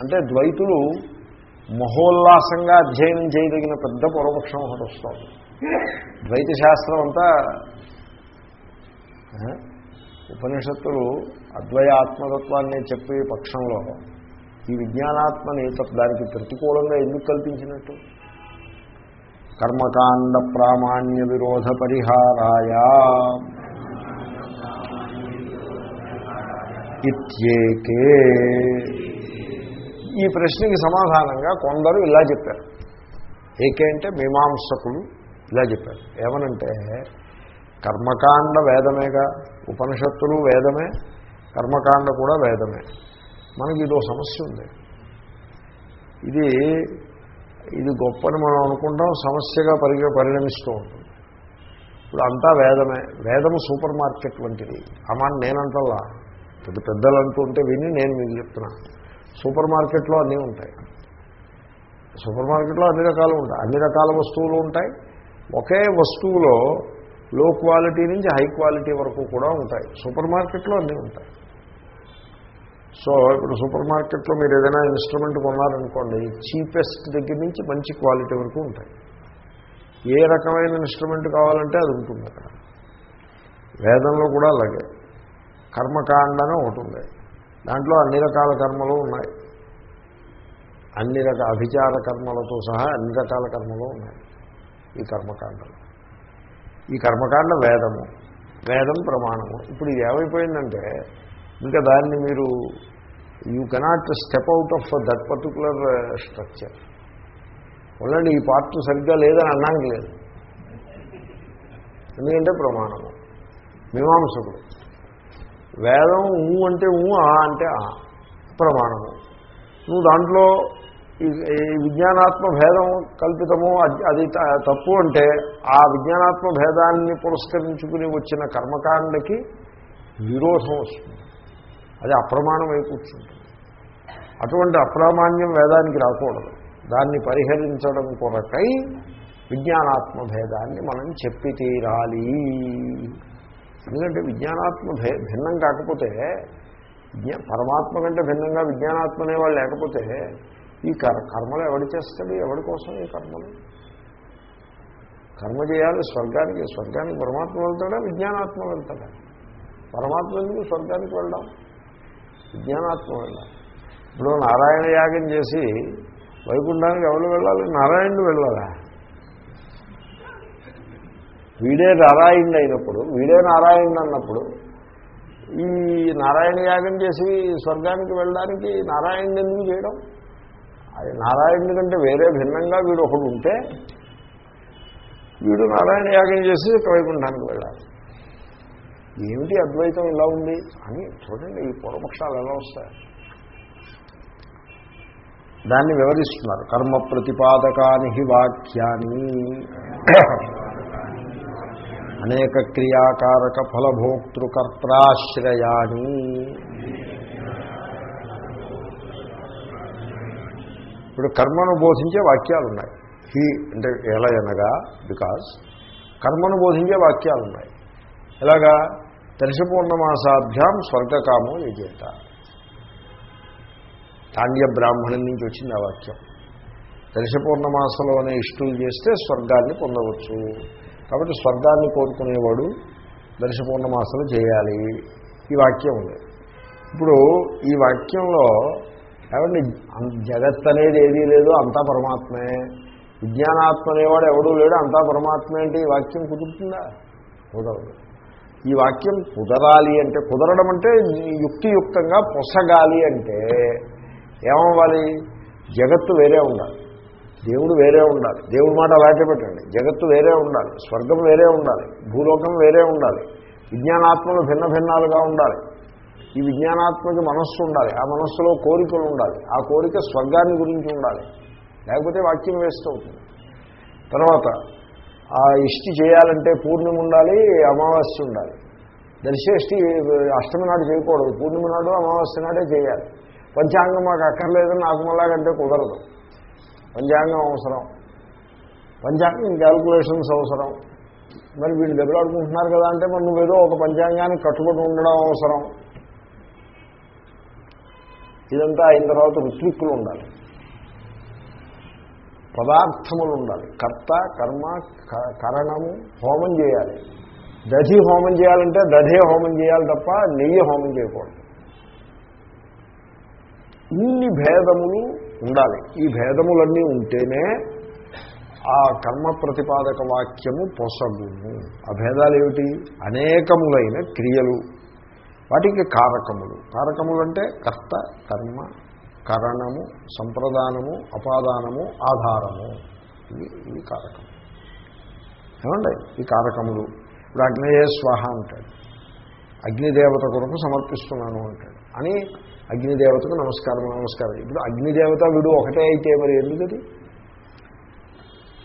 అంటే ద్వైతులు మహోల్లాసంగా అధ్యయనం చేయదగిన పెద్ద పూర్వపక్షం ఒకటి వస్తుంది. ద్వైత శాస్త్రం అంతా ఉపనిషత్తులు అద్వయాత్మతత్వాన్ని చెప్పే పక్షంలో ఈ విజ్ఞానాత్మని తప్ప దానికి ప్రతికూలంగా ఎందుకు కల్పించినట్టు? కర్మకాండ ప్రామాణ్య విరోధ పరిహారాయ. ఇత్యేకే. ఈ ప్రశ్నకి సమాధానంగా కొందరు ఇలా చెప్పారు. ఏకే అంటే మీమాంసకులు ఇలా చెప్పారు. ఏమనంటే కర్మకాండ వేదమేగా? ఉపనిషత్తులు వేదమే కర్మకాండ కూడా వేదమే. మనకి ఇదో సమస్య ఉంది. ఇది ఇది గొప్పని మనం అనుకుంటాం సమస్యగా పరిగ పరిణమిస్తూ ఉంటుంది. ఇప్పుడు అంతా వేదమే. వేదము సూపర్ మార్కెట్ వంటిది. అమాన్ నేనంటల్లా. పెద్ద పెద్దలు అంటుంటే విని నేను మీకు చెప్తున్నా. సూపర్ మార్కెట్లో అన్నీ ఉంటాయి. సూపర్ మార్కెట్లో అన్ని రకాలు ఉంటాయి. అన్ని రకాల వస్తువులు ఉంటాయి. ఒకే వస్తువులో లో క్వాలిటీ నుంచి హై క్వాలిటీ వరకు కూడా ఉంటాయి. సూపర్ మార్కెట్లో అన్నీ ఉంటాయి. సో ఇప్పుడు సూపర్ మార్కెట్లో మీరు ఏదైనా ఇన్స్ట్రుమెంట్ కొన్నారనుకోండి చీపెస్ట్ దగ్గర నుంచి మంచి క్వాలిటీ వరకు ఉంటాయి. ఏ రకమైన ఇన్స్ట్రుమెంట్ కావాలంటే అది ఉంటుంది అక్కడ. వేదంలో కూడా అలాగే. కర్మకాండనే ఒకటి ఉంది. దాంట్లో అన్ని రకాల కర్మలు ఉన్నాయి. అన్ని రకాల అభిచార కర్మలతో సహా అన్ని రకాల కర్మలు ఉన్నాయి ఈ కర్మకాండలో. ఈ కర్మకాండ వేదము. వేదం ప్రమాణము. ఇప్పుడు ఇది ఏమైపోయిందంటే ఇంకా దాన్ని మీరు you cannot step out of that particular structure ఉండండి ఈ పార్ట్ సరిగ్గా లేదని అన్నానికి లేదు. ఎందుకంటే ప్రమాణము. మీమాంసకుడు. వేదం ఊ అంటే ఊ ఆ అంటే ఆ. ప్రమాణము. నువ్వు దాంట్లో ఈ విజ్ఞానాత్మ భేదం కల్పితము అది- అది తప్పు అంటే ఆ విజ్ఞానాత్మ భేదాన్ని పురస్కరించుకుని వచ్చిన కర్మకాండకి విరోధం వస్తుంది. అది అప్రమాణం అయి కూర్చుంటుంది. అటువంటి అప్రామాణ్యం వేదానికి రాకూడదు. దాన్ని పరిహరించడం కొరకై విజ్ఞానాత్మ భేదాన్ని మనం చెప్పి తీరాలి. ఎందుకంటే విజ్ఞానాత్మ భే భిన్నం కాకపోతే విజ్ఞా పరమాత్మ కంటే భిన్నంగా విజ్ఞానాత్మ అనేవాళ్ళు లేకపోతే ఈ కర్ కర్మలు ఎవడు చేస్తాడు ఎవడి కోసం ఈ కర్మలు? కర్మ చేయాలి స్వర్గానికి. స్వర్గానికి పరమాత్మ వెళ్తాడా? విజ్ఞానాత్మ వెళ్తాడా? పరమాత్మ ఎందుకు స్వర్గానికి వెళ్దాం విజ్ఞానాత్మ వెళ్ళాలి ఇప్పుడు నారాయణ యాగం చేసి వైకుంఠానికి ఎవరు వెళ్ళాలి? నారాయణుడు వెళ్ళాలా? వీడే నారాయణుడు అయినప్పుడు వీడే నారాయణుడు అన్నప్పుడు ఈ నారాయణ యాగం చేసి స్వర్గానికి వెళ్ళడానికి నారాయణుడు ఎందుకు చేయడం? అది నారాయణుడి కంటే వేరే భిన్నంగా వీడు ఒకడు ఉంటే వీడు నారాయణ యాగం చేసి వైకుంఠానికి వెళ్ళాలి. ఏమిటి అద్వైతం ఇలా ఉంది అని చూడండి ఈ పూర్వపక్షాలు ఎలా వస్తాయి? దాన్ని వివరిస్తున్నారు. కర్మ ప్రతిపాదకాని హి అనేక క్రియాకారక ఫలభోక్తృకర్తాశ్రయాన్ని ఇప్పుడు కర్మను బోధించే వాక్యాలు ఉన్నాయి. హీ అంటే ఎలా అనగా బికాజ్ కర్మను బోధించే వాక్యాలు ఉన్నాయి. ఎలాగా? దర్శపూర్ణమాసాభ్యాం స్వర్గకామో విజేత తాండ్య బ్రాహ్మణం నుంచి వచ్చింది ఆ వాక్యం. దర్శపూర్ణమాసంలోనే ఇష్టం చేస్తే స్వర్గాన్ని పొందవచ్చు. కాబట్టి స్వర్గాన్ని కోరుకునేవాడు దర్శపూర్ణమాసలు చేయాలి. ఈ వాక్యం ఉంది. ఇప్పుడు ఈ వాక్యంలో ఏమండి జగత్ అనేది ఏదీ లేదు అంతా పరమాత్మే. విజ్ఞానాత్మ అనేవాడు ఎవడూ లేడు అంతా పరమాత్మే అంటే ఈ వాక్యం కుదురుతుందా? కుదరదు. ఈ వాక్యం కుదరాలి అంటే కుదరడం అంటే యుక్తియుక్తంగా పొసగాలి అంటే ఏమవ్వాలి? జగత్తు వేరే ఉండాలి. దేవుడు వేరే ఉండాలి. దేవుడి మాట అలాగే పెట్టండి. జగత్తు వేరే ఉండాలి. స్వర్గం వేరే ఉండాలి. భూలోకం వేరే ఉండాలి. విజ్ఞానాత్మలు భిన్న భిన్నాలుగా ఉండాలి. ఈ విజ్ఞానాత్మకి మనస్సు ఉండాలి. ఆ మనస్సులో కోరికలు ఉండాలి. ఆ కోరిక స్వర్గాన్ని గురించి ఉండాలి. లేకపోతే వాక్యం వేస్ట్ అవుతుంది. తర్వాత ఆ ఇష్టి చేయాలంటే పూర్ణిమ ఉండాలి అమావాస్య ఉండాలి. దర్శేష్టి అష్టమి నాడు చేయకూడదు. పూర్ణిమ నాడు అమావాస్య నాడే చేయాలి. పంచాంగం మాకు అక్కర్లేదని నాకు మళ్ళాగంటే కుదరదు. పంచాంగం అవసరం. పంచాంగం క్యాల్కులేషన్స్ అవసరం. మరి వీళ్ళు దెబ్బలాడుకుంటున్నారు కదా అంటే మరి నువ్వేదో ఒక పంచాంగానికి కట్టుబడి ఉండడం అవసరం. ఇదంతా అయిన తర్వాత ఋత్విక్కులు ఉండాలి. పదార్థములు ఉండాలి కర్త కర్మ క- కరణము హోమం చేయాలి. దధి హోమం చేయాలంటే దధే హోమం చేయాలి తప్ప నెయ్యి హోమం చేయకూడదు. ఇన్ని భేదములు ఉండాలి. ఈ భేదములన్నీ ఉంటేనే ఆ కర్మ ప్రతిపాదక వాక్యము పొసగును. ఆ భేదాలు ఏమిటి? అనేకములైన క్రియలు. వాటికి కారకములు. కారకములు అంటే కర్త కర్మ కరణము సంప్రదానము అపాదానము ఆధారము. ఇవి ఇవి కారకము ఏమండి? ఈ కారకములు. ఇప్పుడు అగ్నేయ స్వాహ అంటాడు. అగ్నిదేవత కొరకు సమర్పిస్తున్నాను అంటాడు. అని అగ్నిదేవతకు నమస్కారం నమస్కారం. ఇప్పుడు అగ్నిదేవత వీడు ఒకటే అయితే మరి ఎందుకది?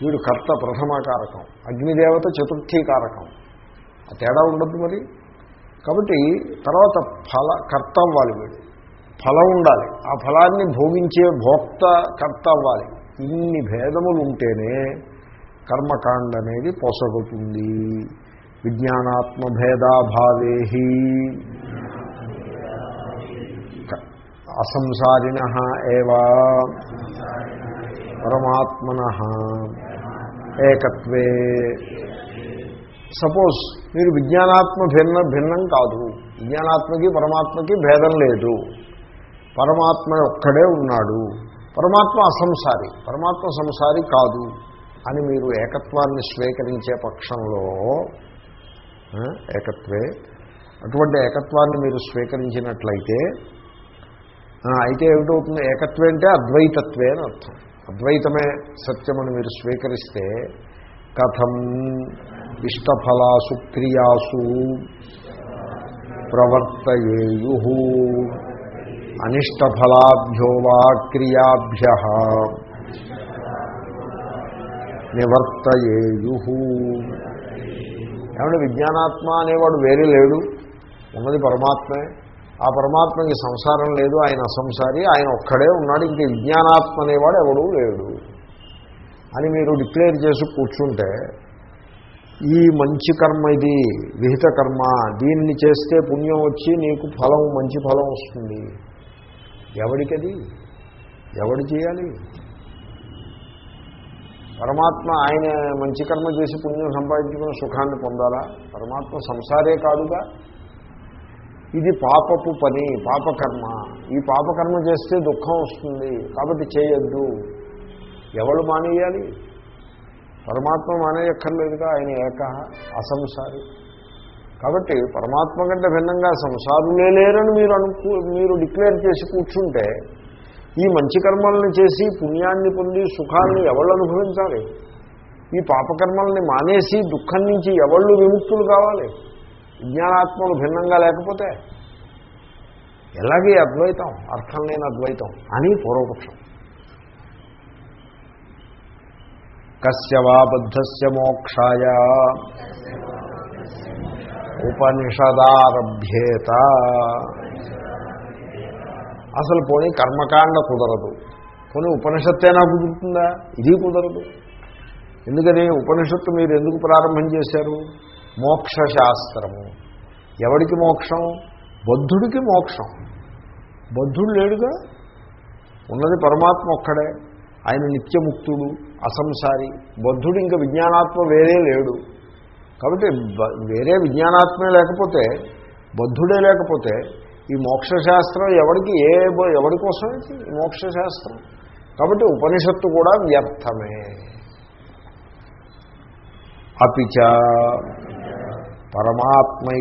వీడు కర్త ప్రథమ కారకం. అగ్నిదేవత చతుర్థీ కారకం. ఆ తేడా ఉండద్దు మరి. కాబట్టి తర్వాత ఫల కర్త అవ్వాలి వీడు. ఫలం ఉండాలి. ఆ ఫలాన్ని భోగించే భోక్త కర్త అవ్వాలి. ఇన్ని భేదములు ఉంటేనే కర్మకాండ అనేది పొసగుతుంది. విజ్ఞానాత్మ భేదాభావేహి అసంసారిణ ఏవా. పరమాత్మన ఏకత్వే. సపోజ్ మీరు విజ్ఞానాత్మ భిన్న భిన్నం కాదు. విజ్ఞానాత్మకి పరమాత్మకి భేదం లేదు. పరమాత్మ ఒక్కడే ఉన్నాడు. పరమాత్మ అసంసారి. పరమాత్మ సంసారి కాదు అని మీరు ఏకత్వాన్ని స్వీకరించే పక్షంలో ఏకత్వే అటువంటి ఏకత్వాన్ని మీరు స్వీకరించినట్లయితే అయితే ఏమిటవుతుంది? ఏకత్వే అంటే అద్వైతత్వే అని అర్థం. అద్వైతమే సత్యమని మీరు స్వీకరిస్తే కథం ఇష్టఫలాసు క్రియాసు ప్రవర్తయేయు అనిష్టఫలాభ్యో వా క్రియాభ్య. నివర్తయేయు. ఏమంటే విజ్ఞానాత్మ అనేవాడు వేరే లేడు ఉన్నది పరమాత్మే. ఆ పరమాత్మకి సంసారం లేదు ఆయన అసంసారి ఆయన ఒక్కడే ఉన్నాడు ఇంక విజ్ఞానాత్మ అనేవాడు ఎవడూ లేడు. అని మీరు డిక్లేర్ చేసి కూర్చుంటే ఈ మంచి కర్మ ఇది విహిత కర్మ దీన్ని చేస్తే పుణ్యం వచ్చి నీకు ఫలం మంచి ఫలం వస్తుంది. ఎవడికది? ఎవడు చేయాలి? పరమాత్మ ఆయన మంచి కర్మ చేసి పుణ్యం సంపాదించుకుని సుఖాన్ని పొందాలా? పరమాత్మ సంసారే కాదుగా? ఇది పాపపు పని పాపకర్మ. ఈ పాపకర్మ చేస్తే దుఃఖం వస్తుంది కాబట్టి చేయొద్దు. ఎవడు మానేయాలి? పరమాత్మ మానేయక్కర్లేదుగా ఆయన ఏక అసంసారి. కాబట్టి పరమాత్మ కంటే భిన్నంగా సంసారులే లేరని మీరు అనుకు మీరు డిక్లేర్ చేసి కూర్చుంటే ఈ మంచి కర్మల్ని చేసి పుణ్యాన్ని పొంది సుఖాన్ని ఎవళ్ళు అనుభవించాలి? ఈ పాపకర్మల్ని మానేసి దుఃఖం నుంచి ఎవళ్ళు విముక్తులు కావాలి? విజ్ఞానాత్మలు భిన్నంగా లేకపోతే ఎలాగే అద్వైతం? అర్థం లేని అద్వైతం అని పూర్వపక్షం. కస్యవా బద్ధస్య మోక్షాయ. ఉపనిషదారభ్యేత. అసలు పోనీ కర్మకాండ కుదరదు. పోనీ ఉపనిషత్తేనా కుదురుతుందా? ఇది కుదరదు. ఎందుకని? ఉపనిషత్తు మీరు ఎందుకు ప్రారంభం చేశారు? మోక్షశాస్త్రము. ఎవడికి మోక్షం? బుద్ధుడికి మోక్షం. బుద్ధుడు లేడుగా? ఉన్నది పరమాత్మ ఒక్కడే. ఆయన నిత్యముక్తుడు అసంసారి. బుద్ధుడు ఇంకా విజ్ఞానాత్మ వేరే లేడు. కాబట్టి వేరే విజ్ఞానాత్మే లేకపోతే బద్ధుడే లేకపోతే ఈ మోక్షశాస్త్రం ఎవరికి ఏ బ- ఎవరి కోసం ఇది? మోక్షశాస్త్రం. కాబట్టి ఉపనిషత్తు కూడా వ్యర్థమే. అపిచ పరమాత్మైకత్వవాదిపక్షే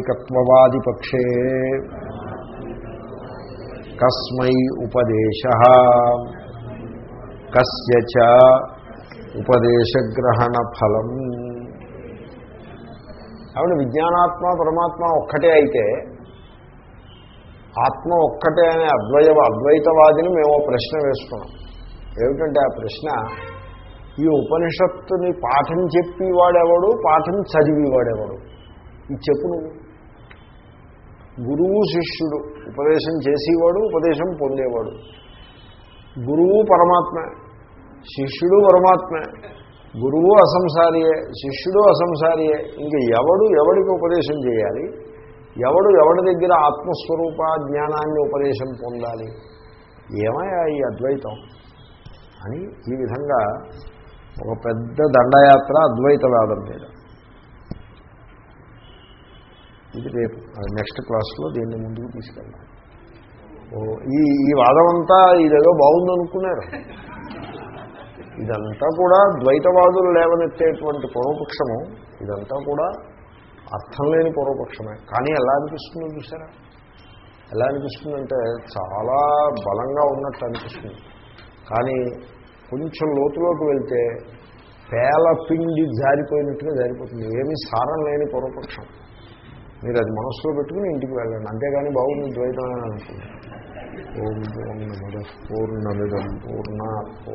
కస్మై ఉపదేశ కస్య ఉపదేశగ్రహణ ఫలం కాబట్టి విజ్ఞానాత్మ పరమాత్మ ఒక్కటే అయితే ఆత్మ ఒక్కటే అనే అద్వయ అద్వైతవాదిని మేము ప్రశ్న వేసుకున్నాం ఏమిటంటే ఆ ప్రశ్న ఈ ఉపనిషత్తుని పాఠం చెప్పి వాడేవాడు? పాఠం చదివి వాడేవాడు? ఇది చెప్పు నువ్వు. గురువు శిష్యుడు ఉపదేశం చేసేవాడు ఉపదేశం పొందేవాడు. గురువు పరమాత్మే శిష్యుడు పరమాత్మే. గురువు అసంసారియే శిష్యుడు అసంసారియే ఇంక ఎవడు ఎవడికి ఉపదేశం చేయాలి? ఎవడు ఎవడి దగ్గర ఆత్మస్వరూప జ్ఞానాన్ని ఉపదేశం పొందాలి? ఏమయ్యా ఈ అద్వైతం? అని ఈ విధంగా ఒక పెద్ద దండయాత్ర అద్వైతవాదం మీద. ఇది రేపు నెక్స్ట్ క్లాస్లో దీన్ని ముందుకు తీసుకెళ్ళాలి. ఓ ఈ ఈ వాదం అంతా ఇదేదో బాగుందనుకున్నారు. ఇదంతా కూడా ద్వైతవాదులు లేవనెత్తేటువంటి పూర్వపక్షము ఇదంతా కూడా అర్థం లేని పూర్వపక్షమే. కానీ ఎలా అనిపిస్తుందో చూసారా ఎలా అనిపిస్తుందంటే చాలా బలంగా ఉన్నట్టు అనిపిస్తుంది. కానీ కొంచెం లోతులోకి వెళ్తే పేల పిండి జారిపోయినట్టుగా జారిపోతుంది. ఏమీ సారం లేని పూర్వపక్షం. మీరు అది మనసులో పెట్టుకుని ఇంటికి వెళ్ళండి. అంతేగాని బాగుంది ద్వైతం అని అనుకుంటారు. ఓం పూర్ణమిదం పూర్ణ పూర్ణ